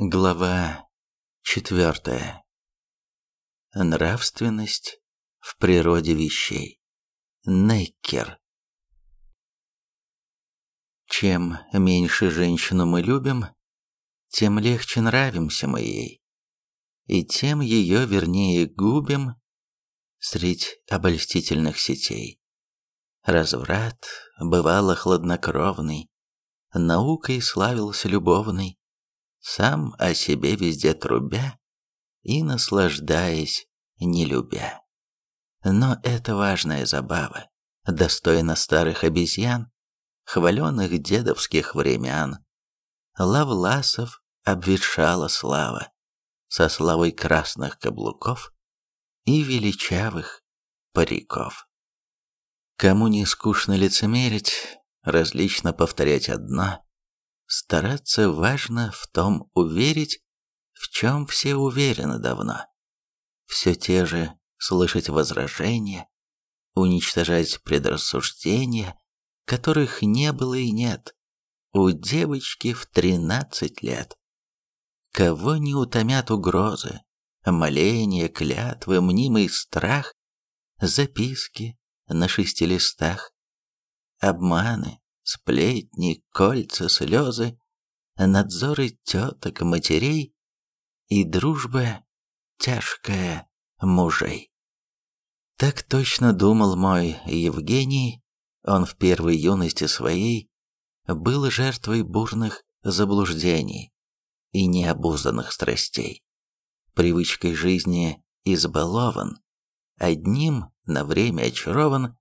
Глава четвертая. Нравственность в природе вещей. Нейкер. Чем меньше женщину мы любим, тем легче нравимся мы ей, и тем ее вернее губим средь обольстительных сетей. Разврат бывало хладнокровный, наукой славился любовный, сам о себе везде трубя и наслаждаясь, не любя. Но это важная забава, достойна старых обезьян, хваленных дедовских времен. Лавласов обветшала слава, со славой красных каблуков и величавых париков. Кому не скучно лицемерить, различно повторять одно, Стараться важно в том уверить, в чем все уверены давно. Все те же слышать возражения, уничтожать предрассуждения, которых не было и нет у девочки в тринадцать лет. Кого не утомят угрозы, моления, клятвы, мнимый страх, записки на шести листах, обманы, сплетни, кольца, слезы, надзоры теток, матерей и дружба тяжкая мужей. Так точно думал мой Евгений, он в первой юности своей был жертвой бурных заблуждений и необузданных страстей, привычкой жизни избалован, одним на время очарован,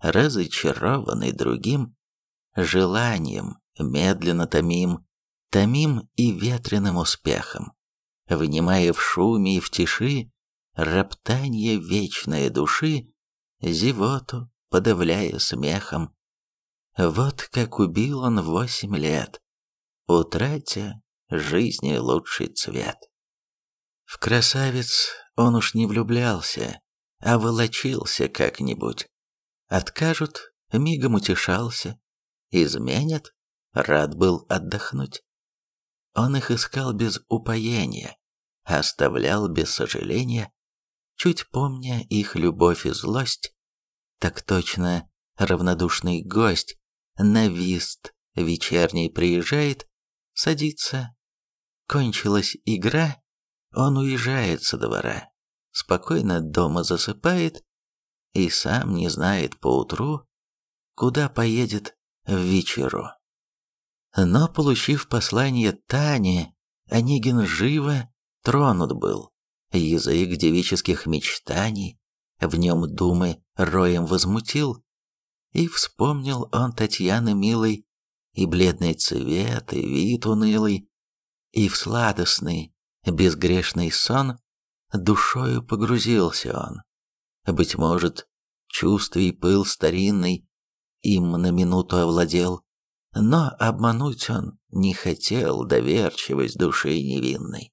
разочарованный другим, желанием медленно томим, томим и ветреным успехом, внимая в шуме и в тиши роптанье вечной души, зевоту подавляя смехом. Вот как убил он восемь лет, утратя жизни лучший цвет. В красавец он уж не влюблялся, а волочился как-нибудь. Откажут, мигом утешался, изменят, рад был отдохнуть. Он их искал без упоения, оставлял без сожаления, чуть помня их любовь и злость, так точно равнодушный гость на вист вечерний приезжает, садится. Кончилась игра, он уезжает со двора, спокойно дома засыпает и сам не знает поутру, куда поедет вечеру. Но, получив послание Тани, Онегин живо тронут был. Язык девических мечтаний в нем думы роем возмутил, и вспомнил он Татьяны милой, и бледный цвет, и вид унылый, и в сладостный, безгрешный сон душою погрузился он. Быть может, чувств и пыл старинный им на минуту овладел, но обмануть он не хотел доверчивость души невинной.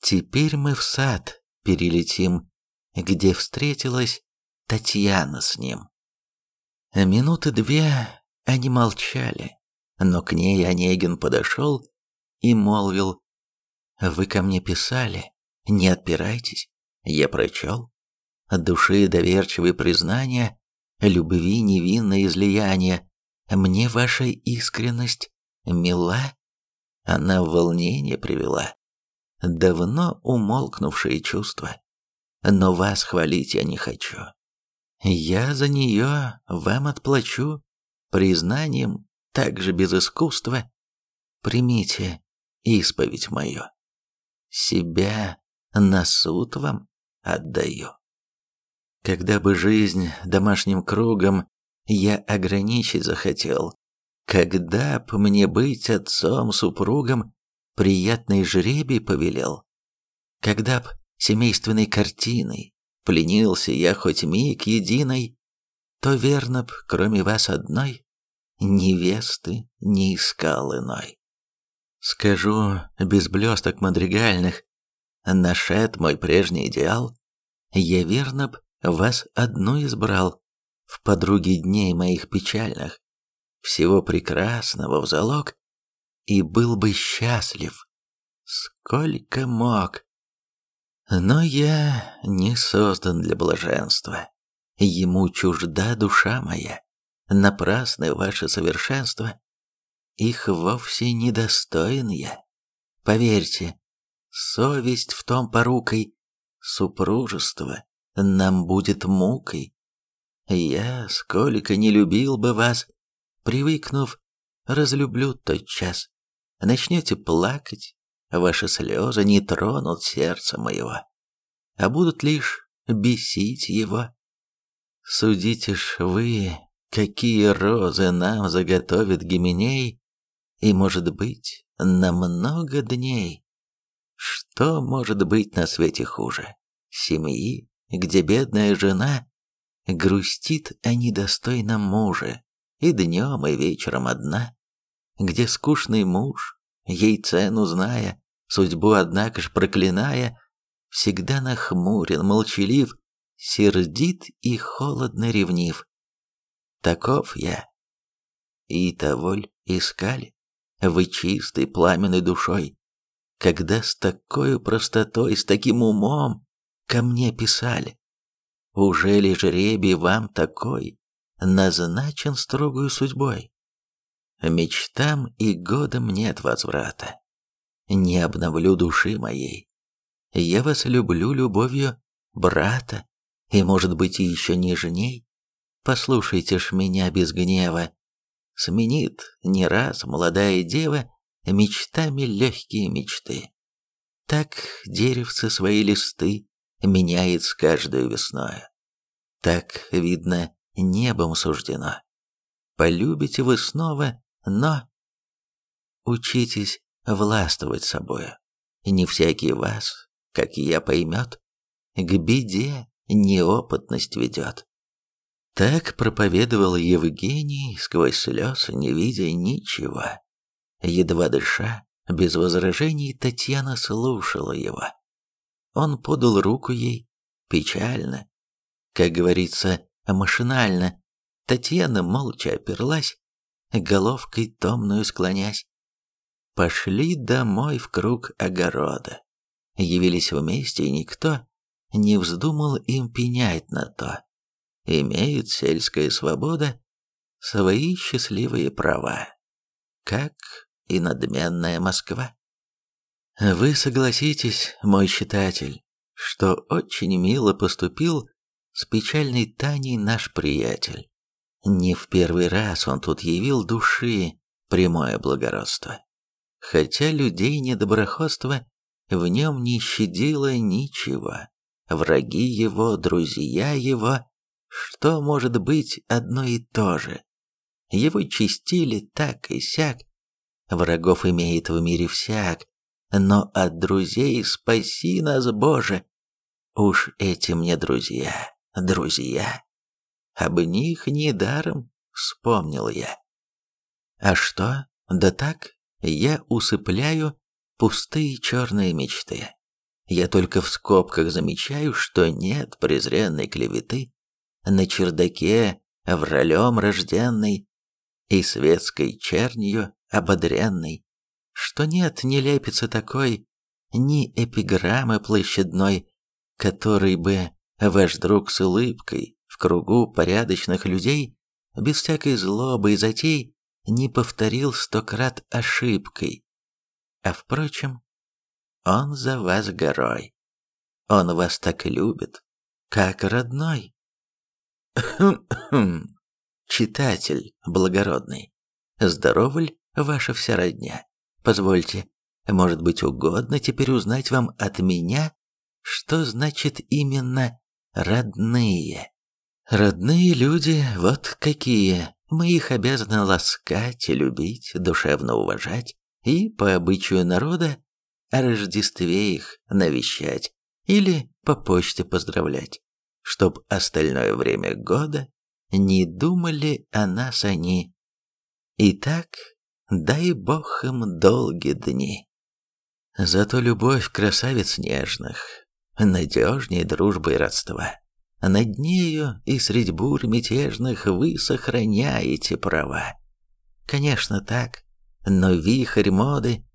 Теперь мы в сад перелетим, где встретилась Татьяна с ним. Минуты две они молчали, но к ней Онегин подошел и молвил, «Вы ко мне писали, не отпирайтесь, я прочел. Души доверчивые признания любви невинное излияние. Мне ваша искренность мила, она в волнение привела. Давно умолкнувшие чувства, но вас хвалить я не хочу. Я за нее вам отплачу признанием, также без искусства. Примите исповедь мою. Себя на суд вам отдаю. Когда бы жизнь домашним кругом я ограничить захотел, когда б мне быть отцом-супругом приятный жребий повелел, когда б семейственной картиной пленился я хоть миг единой, то верно б, кроме вас одной, невесты не искал иной. Скажу без блесток мадригальных, нашед мой прежний идеал, я верно б вас одну избрал в подруги дней моих печальных, всего прекрасного в залог, и был бы счастлив сколько мог. Но я не создан для блаженства. Ему чужда душа моя. Напрасны ваши совершенства. Их вовсе недостоин я. Поверьте, совесть в том порукой, супружество нам будет мукой. Я, сколько не любил бы вас, привыкнув, разлюблю тот час. Начнете плакать, ваши слезы не тронут сердце моего, а будут лишь бесить его. Судите ж вы, какие розы нам заготовит Гименей, и, может быть, на много дней. Что может быть на свете хуже? Семьи, где бедная жена грустит о недостойном муже, и днем, и вечером одна, где скучный муж, ей цену зная, судьбу, однако ж проклиная, всегда нахмурен, молчалив, сердит и холодно ревнив. Таков я. И того ль искали? Вы чистой пламенной душой, когда с такой простотой, с таким умом ко мне писали. Уже ли жребий вам такой назначен строгую судьбой? Мечтам и годам нет возврата. Не обновлю души моей. Я вас люблю любовью брата, и, может быть, еще нежней. Послушайте ж меня без гнева. Сменит не раз молодая дева мечтами легкие мечты. Так деревцы свои листы меняет с каждой. Так, видно, небом суждено. Полюбите вы снова, но... Учитесь властвовать собою. Не всякий вас, как я, поймет. К беде неопытность ведет. Так проповедовал Евгений сквозь слез, не видя ничего. Едва дыша, без возражений, Татьяна слушала его. Он подал руку ей, печально, как говорится, машинально. Татьяна молча оперлась, головкой томную склонясь. Пошли домой в круг огорода. Явились вместе, и никто не вздумал им пенять на то. Имеет сельская свобода свои счастливые права, как и надменная Москва. Вы согласитесь, мой читатель, что очень мило поступил с печальной Таней наш приятель. Не в первый раз он тут явил души прямое благородство. Хотя людей недоброходство в нем не щадило ничего. Враги его, друзья его, что может быть одно и то же. Его чистили так и сяк, врагов имеет в мире всяк, но от друзей спаси нас, Боже. Уж эти мне друзья, друзья. Об них недаром вспомнил я. А что? Да так, я усыпляю пустые черные мечты. Я только в скобках замечаю, что нет презренной клеветы на чердаке в ролем рожденной и светской чернью ободренной, что нет ни лепицы такой, ни эпиграммы площадной, который бы ваш друг с улыбкой в кругу порядочных людей, без всякой злобы и затей, не повторил сто крат ошибкой. А впрочем, он за вас горой. Он вас так любит, как родной. Читатель благородный, здорова ли ваша вся родня? Позвольте, может быть угодно теперь узнать вам от меня, что значит именно родные. Родные люди вот какие. Мы их обязаны ласкать и любить, душевно уважать и, по обычаю народа, о Рождестве их навещать или по почте поздравлять, чтоб остальное время года не думали о нас они. Итак, дай бог им долгие дни. Зато любовь красавиц нежных, надежнее дружбы и родства. Над нею и средь бурь мятежных вы сохраняете права. Конечно так, но вихрь моды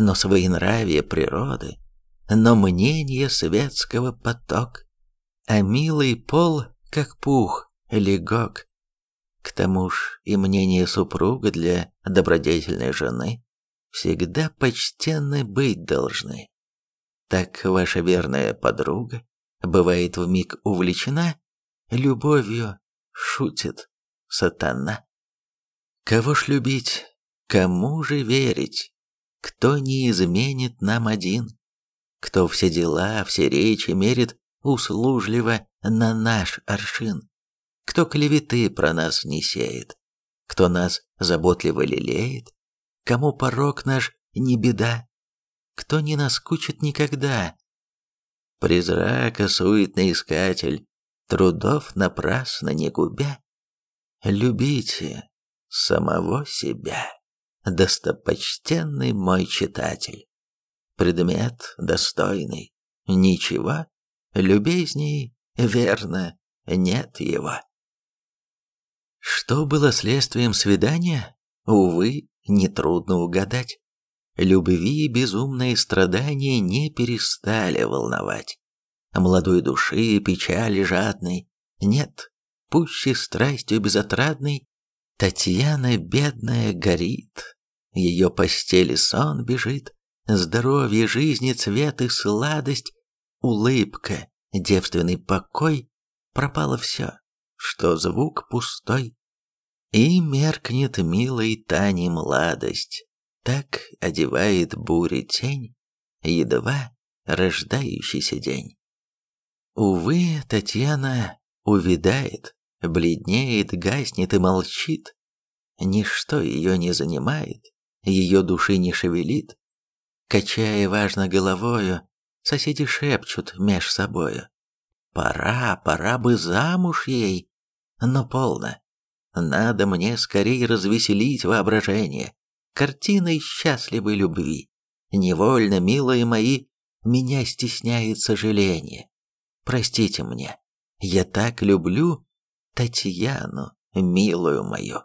но своенравие природы, но мнение светского поток, а милый пол, как пух, легок. К тому ж и мнение супруга для добродетельной жены всегда почтенны быть должны. Так ваша верная подруга бывает вмиг увлечена любовью, шутит сатана. Кого ж любить, кому же верить? Кто не изменит нам один? Кто все дела, все речи мерит услужливо на наш аршин? Кто клеветы про нас не сеет? Кто нас заботливо лелеет? Кому порог наш не беда? Кто не наскучит никогда? Призрака суетный искатель, трудов напрасно не губя, любите самого себя достопочтенный мой читатель. Предмет достойный, ничего, любезней, верно, нет его. Что было следствием свидания? Увы, нетрудно угадать. Любви и безумные страдания не перестали волновать. Молодой души печали жадной нет, пуще страстью безотрадной Татьяна бедная горит, ее постели сон бежит, здоровье, жизни, цвет и сладость, улыбка, девственный покой, пропало все, что звук пустой. И меркнет милой Тани младость, так одевает бури тень, едва рождающийся день. Увы, Татьяна увидает, бледнеет, гаснет и молчит. Ничто ее не занимает, ее души не шевелит. Качая важно головою, соседи шепчут меж собою. Пора, пора бы замуж ей, но полно. Надо мне скорее развеселить воображение картиной счастливой любви. Невольно, милые мои, меня стесняет сожаление. Простите мне, я так люблю Татьяну, милую мою.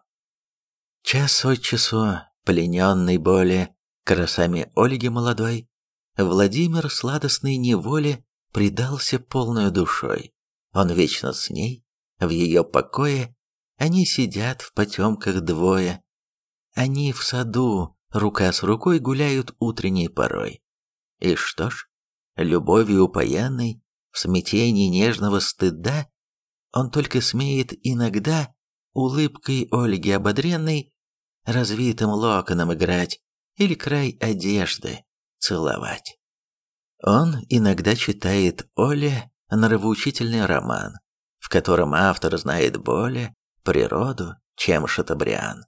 Час от часу, плененный боли, красами Ольги молодой, Владимир сладостной неволе предался полной душой. Он вечно с ней, в ее покое, они сидят в потемках двое. Они в саду, рука с рукой гуляют утренней порой. И что ж, любовью упоенной, в смятении нежного стыда, он только смеет иногда улыбкой Ольги ободренной развитым локоном играть или край одежды целовать. Он иногда читает Оле нравоучительный роман, в котором автор знает более природу, чем Шатабриан.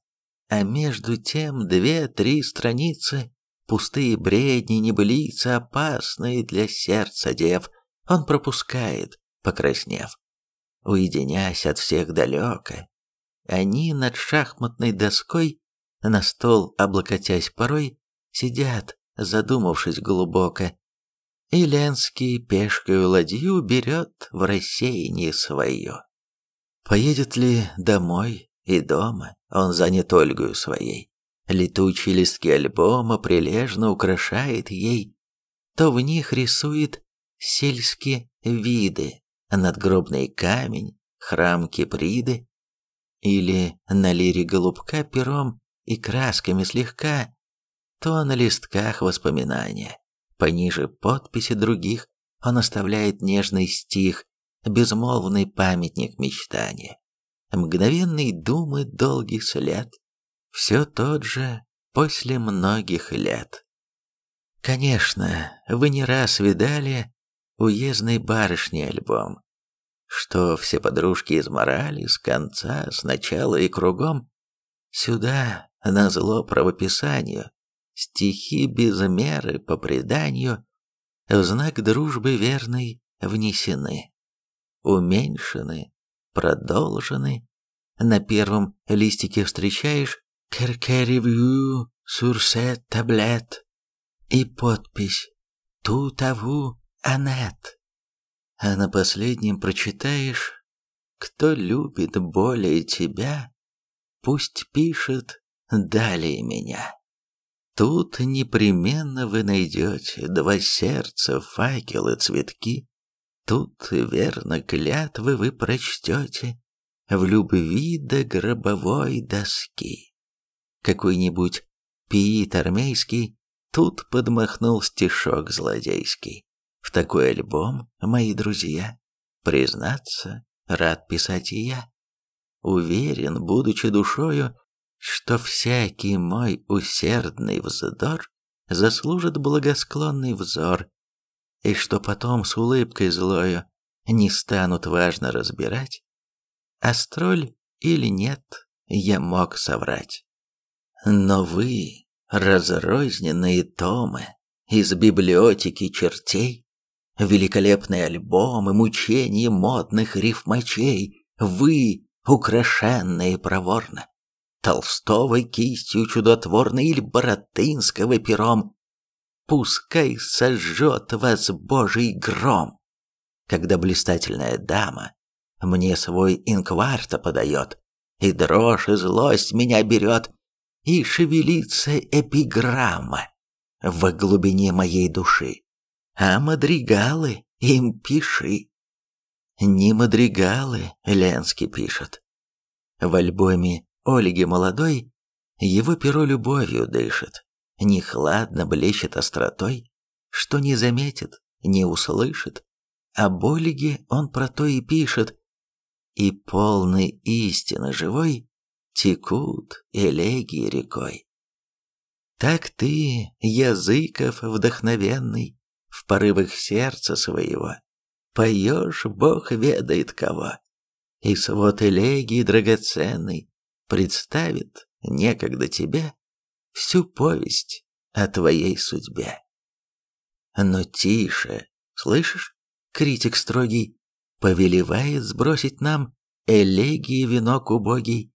А между тем две-три страницы, пустые бредни, небылицы, опасные для сердца дев, он пропускает, покраснев уединясь от всех далеко. Они над шахматной доской, на стол облокотясь порой, сидят, задумавшись глубоко. И Ленский пешкою ладью берет в рассеяние свое. Поедет ли домой и дома, он занят Ольгою своей. Летучие листки альбома прилежно украшает ей, то в них рисует сельские виды, надгробный камень, храм Киприды, или на лире голубка пером и красками слегка, то на листках воспоминания. Пониже подписи других он оставляет нежный стих, безмолвный памятник мечтания. Мгновенный думы долгий след, все тот же после многих лет. Конечно, вы не раз видали уездной барышни альбом, что все подружки изморали с конца, с начала и кругом. Сюда, на зло правописанию, стихи без меры по преданию, в знак дружбы верной внесены, уменьшены, продолжены. На первом листике встречаешь «Керкеревью сурсет таблет» и подпись «Ту-таву Анет. А на последнем прочитаешь, кто любит более тебя, пусть пишет далее меня. Тут непременно вы найдете два сердца, факелы, цветки. Тут, верно, клятвы вы прочтете в любви до гробовой доски. Какой-нибудь пиит армейский тут подмахнул стишок злодейский. В такой альбом, мои друзья, признаться, рад писать и я. Уверен, будучи душою, что всякий мой усердный вздор заслужит благосклонный взор, и что потом с улыбкой злою не станут важно разбирать, астроль или нет, я мог соврать. Но вы, разрозненные томы из библиотеки чертей, великолепные альбомы, мучения модных рифмачей, вы, украшенные проворно, Толстого кистью чудотворной или Боротынского пером. Пускай сожжет вас божий гром, когда блистательная дама мне свой инкварта подает, и дрожь и злость меня берет, и шевелится эпиграмма в глубине моей души. А мадригалы им пиши. Не мадригалы, Ленский пишет. В альбоме Ольги молодой, его перо любовью дышит, не хладно блещет остротой, что не заметит, не услышит, а Болиге он про то и пишет, и полной истины живой текут элегии рекой. Так ты, языков вдохновенный, в порывах сердца своего, поешь, Бог ведает кого, и свод элегии драгоценный представит некогда тебе всю повесть о твоей судьбе. Но тише, слышишь, критик строгий, повелевает сбросить нам элегии венок убогий,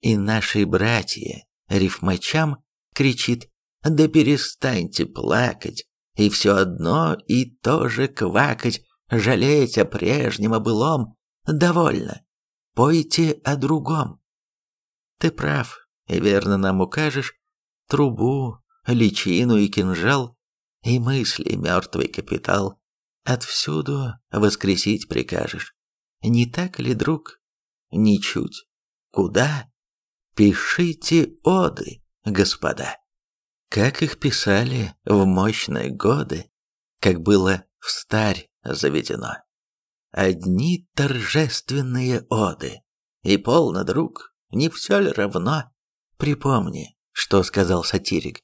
и наши братья, рифмачам, кричит, да перестаньте плакать, и все одно и то же квакать, жалеть о прежнем, о былом, довольно, пойте о другом. Ты прав, и верно нам укажешь трубу, личину и кинжал, и мысли мертвый капитал отвсюду воскресить прикажешь. Не так ли, друг? Ничуть. Куда? Пишите оды, господа. Как их писали в мощные годы, как было в старь заведено. Одни торжественные оды. И полно, друг, не все ли равно? Припомни, что сказал сатирик.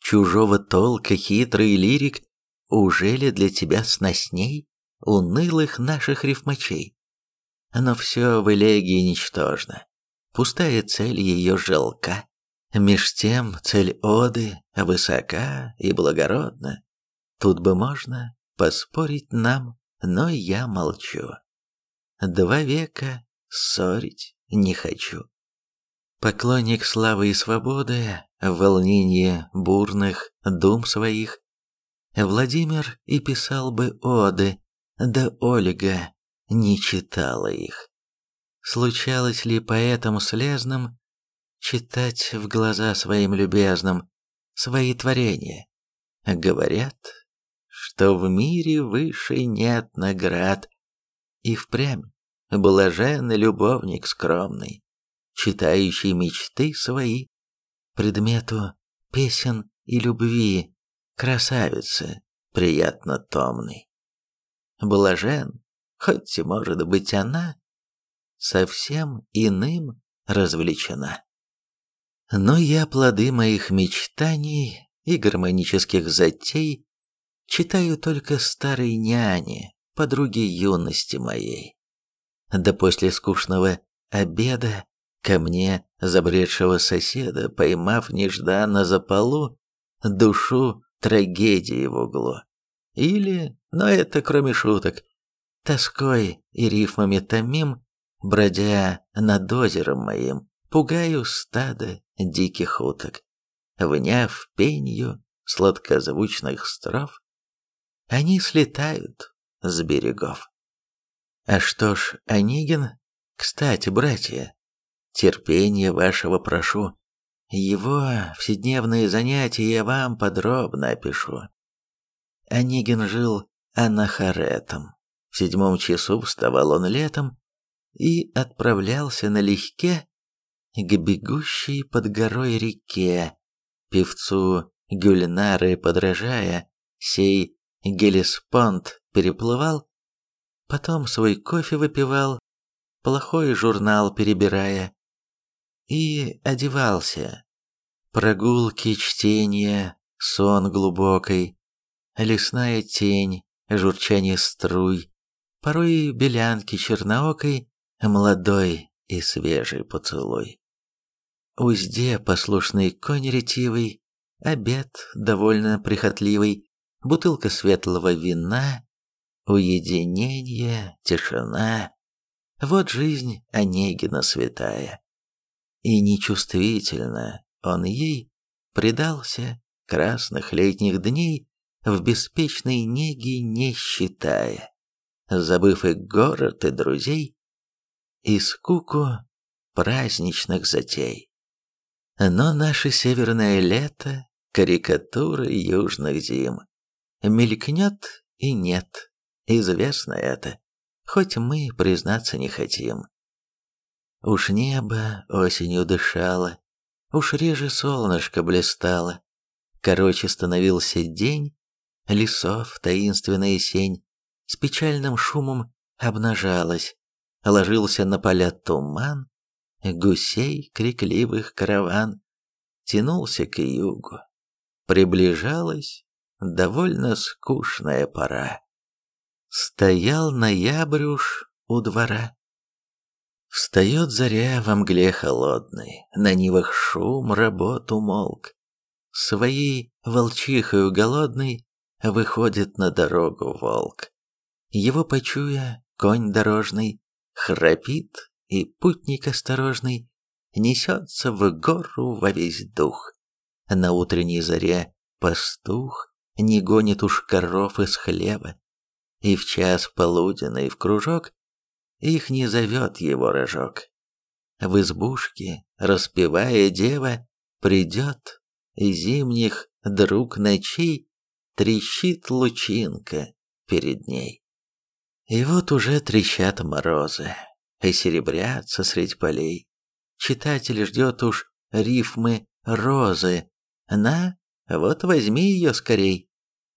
Чужого толка хитрый лирик уже ли для тебя сносней унылых наших рифмачей? Но все в элегии ничтожно. Пустая цель ее жалка. Меж тем цель оды высока и благородна. Тут бы можно поспорить нам, но я молчу. Два века ссорить не хочу. Поклонник славы и свободы, в волнении бурных дум своих, Владимир и писал бы оды, да Ольга не читала их. Случалось ли поэтам слезным читать в глаза своим любезным свои творения? Говорят, что в мире выше нет наград, и впрямь блаженный любовник скромный, читающий мечты свои, предмету песен и любви, красавицы, приятно томный. Блажен, хоть, может быть, она совсем иным развлечена. Но я плоды моих мечтаний и гармонических затей читаю только старой няне, подруги юности моей. Да после скучного обеда Ко мне, забредшего соседа, поймав нежданно за полу, душу трагедии в углу. Или, но это кроме шуток, тоской и рифмами томим, бродя над озером моим, пугаю стадо диких уток. Вняв пенью сладкозвучных строф, они слетают с берегов. А что ж, Онегин, кстати, братья, Терпения вашего прошу. Его вседневные занятия я вам подробно опишу. Онегин жил анахаретом. В седьмом часу вставал он летом и отправлялся налегке к бегущей под горой реке, певцу Гюльнары подражая, сей Гелеспонд переплывал, потом свой кофе выпивал, плохой журнал перебирая, и одевался. Прогулки, чтение, сон глубокой, лесная тень, журчание струй, порой белянки черноокой, молодой и свежий поцелуй. Узде послушный конь ретивый, обед довольно прихотливый, бутылка светлого вина, уединение, тишина. Вот жизнь Онегина святая. И нечувствительно он ей предался красных летних дней в беспечной неге не считая, забыв и город, и друзей, и скуку праздничных затей. Но наше северное лето — карикатура южных зим. Мелькнет и нет, известно это, хоть мы признаться не хотим. Уж небо осенью дышало, уж реже солнышко блистало. Короче становился день, лесов таинственная сень с печальным шумом обнажалась, ложился на поля туман, гусей крикливых караван тянулся к югу. Приближалась довольно скучная пора. Стоял ноябрь уж у двора. Встает заря во мгле холодной, на нивах шум, работ умолк. Своей волчихою голодной выходит на дорогу волк. Его почуя, конь дорожный храпит, и путник осторожный несется в гору во весь дух. На утренней заре пастух не гонит уж коров из хлеба, и в час полуденный в кружок их не зовет его рожок. В избушке, распевая дева, придет зимних друг ночей, трещит лучинка перед ней. И вот уже трещат морозы, и серебрятся средь полей. Читатель ждет уж рифмы розы. На, вот возьми ее скорей.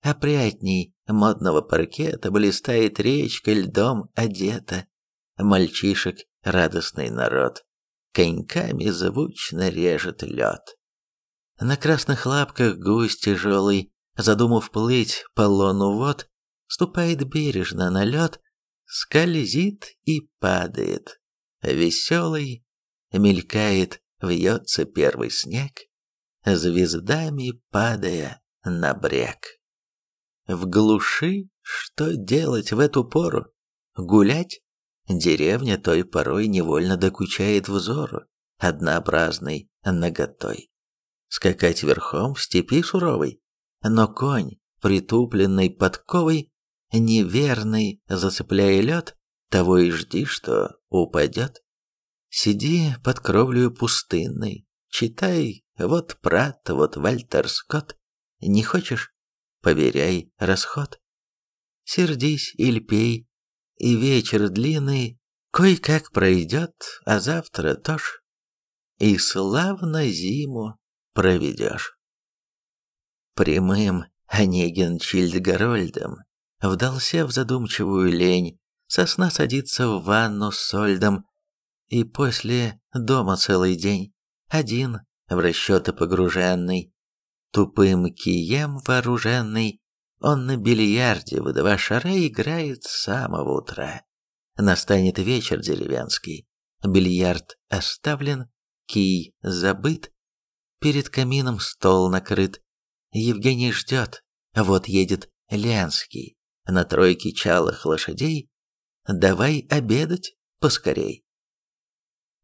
Опрятней модного паркета блистает речка льдом одета. Мальчишек радостный народ коньками звучно режет лед. На красных лапках гусь тяжелый, задумав плыть по лону вод, ступает бережно на лед, скользит и падает. Веселый, мелькает, вьется первый снег, звездами падая на брег. В глуши что делать в эту пору? Гулять? Деревня той порой невольно докучает взору, однообразной наготой. Скакать верхом в степи суровой, но конь, притупленный подковой, неверный, зацепляя лед, того и жди, что упадет. Сиди под кровлею пустынной, читай, вот Прат, вот Вальтер Скотт. Не хочешь? Поверяй расход. Сердись или пей, и вечер длинный кое-как пройдет, а завтра тоже. И славно зиму проведешь. Прямым Онегин Чильдгарольдом вдался в задумчивую лень, сосна садится в ванну с сольдом, и после дома целый день, один, в расчеты погруженный, тупым кием вооруженный, он на бильярде в два шара играет с самого утра. Настанет вечер деревенский. Бильярд оставлен, кий забыт. Перед камином стол накрыт. Евгений ждет. Вот едет Ленский. На тройке чалых лошадей. Давай обедать поскорей.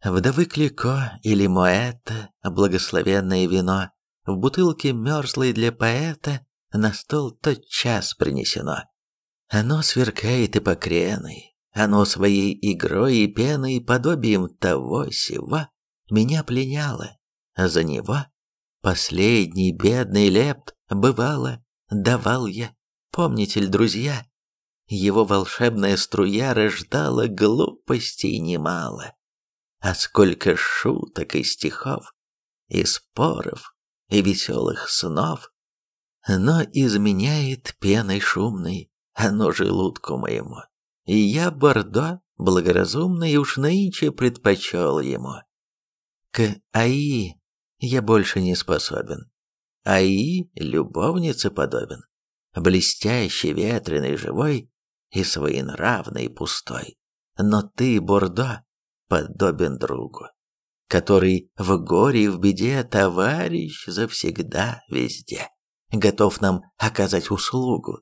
Вдовы Клико или Моэта, благословенное вино, в бутылке мерзлой для поэта, на стол тотчас принесено. Оно сверкает и покреной, оно своей игрой и пеной, подобием того сего, меня пленяло. За него последний бедный лепт, бывало, давал я. Помните ли, друзья, его волшебная струя рождала глупостей немало. А сколько шуток и стихов, и споров, и веселых снов. Но изменяет пеной шумной оно желудку моему. И я Бордо, благоразумный, уж нынче предпочел ему. К АИ я больше не способен. АИ любовнице подобен. Блестящий, ветреный, живой и своенравный, пустой. Но ты, Бордо, подобен другу, который в горе и в беде товарищ завсегда везде, готов нам оказать услугу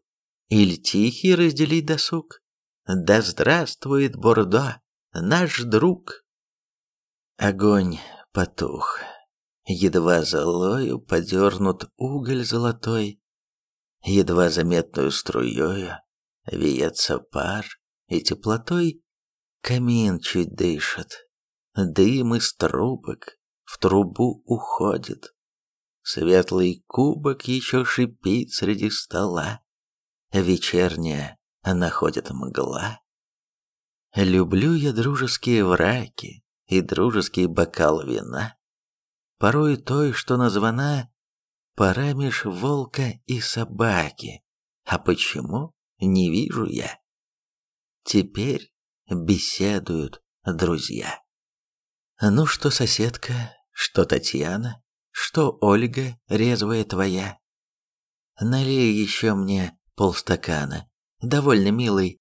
или тихий разделить досуг. Да здравствует Бордо, наш друг! Огонь потух. Едва золою подернут уголь золотой, Едва заметную струёю веется пар, и теплотой камин чуть дышит, дым из трубок в трубу уходит. Светлый кубок еще шипит среди стола, вечерняя находит мгла. Люблю я дружеские враки и дружеский бокал вина, порой той, что названа «Пора меж волка и собаки». А почему, не вижу я. Теперь беседуют друзья. Ну что, соседка, что Татьяна, что Ольга резвая твоя? Налей еще мне полстакана, довольно милый.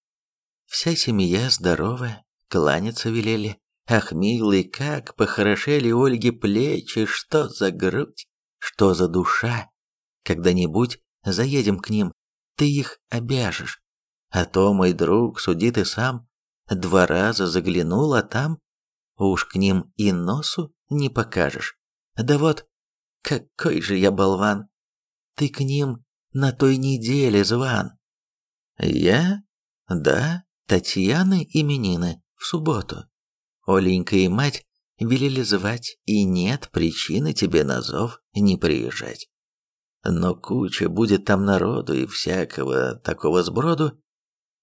Вся семья здорова, кланяться велели. Ах, милый, как похорошели Ольги плечи, что за грудь, что за душа. Когда-нибудь заедем к ним, ты их обяжешь. А то, мой друг, суди ты сам, два раза заглянул, а там уж к ним и носу не покажешь. Да вот, какой же я болван. Ты к ним на той неделе зван. Я? Да, Татьяны именины в субботу. Оленька и мать велели звать, и нет причины тебе на зов не приезжать. Но куча будет там народу и всякого такого сброду,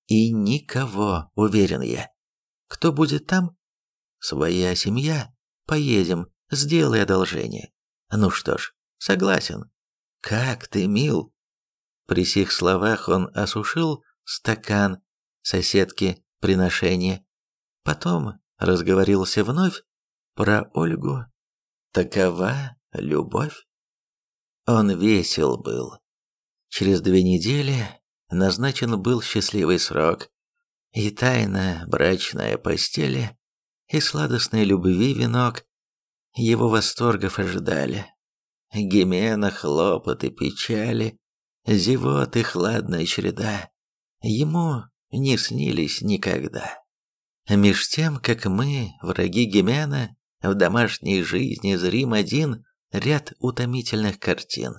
и никого, уверен я. Кто будет там? Своя семья. Поедем, сделай одолжение. Ну что ж, согласен. Как ты мил. При сих словах он осушил стакан соседки приношения. Потом разговорился вновь про Ольгу. Такова любовь. Он весел был. Через две недели назначен был счастливый срок, и тайна брачная постели, и сладостной любви венок его восторгов ожидали. Гимена, хлопоты, печали, зевот и хладная череда ему не снились никогда. Меж тем, как мы, враги Гимена, в домашней жизни зрим один ряд утомительных картин.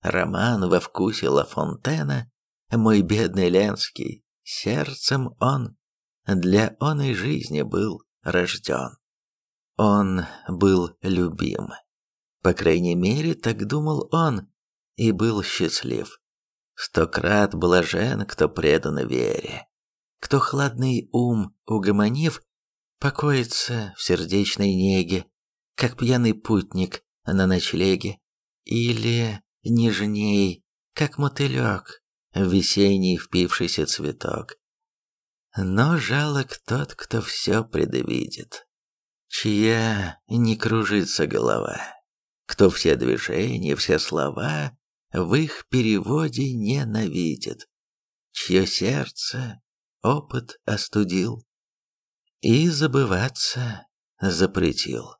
Роман во вкусе Ла Фонтена, мой бедный Ленский, сердцем он для оной жизни был рожден. Он был любим. По крайней мере, так думал он, и был счастлив. Стократ блажен, кто предан вере, кто хладный ум угомонив, покоится в сердечной неге, как пьяный путник на ночлеге, или нежней, как мотылек, весенний впившийся цветок. Но жалок тот, кто все предвидит, чья не кружится голова, кто все движения, все слова в их переводе ненавидит, чье сердце опыт остудил и забываться запретил.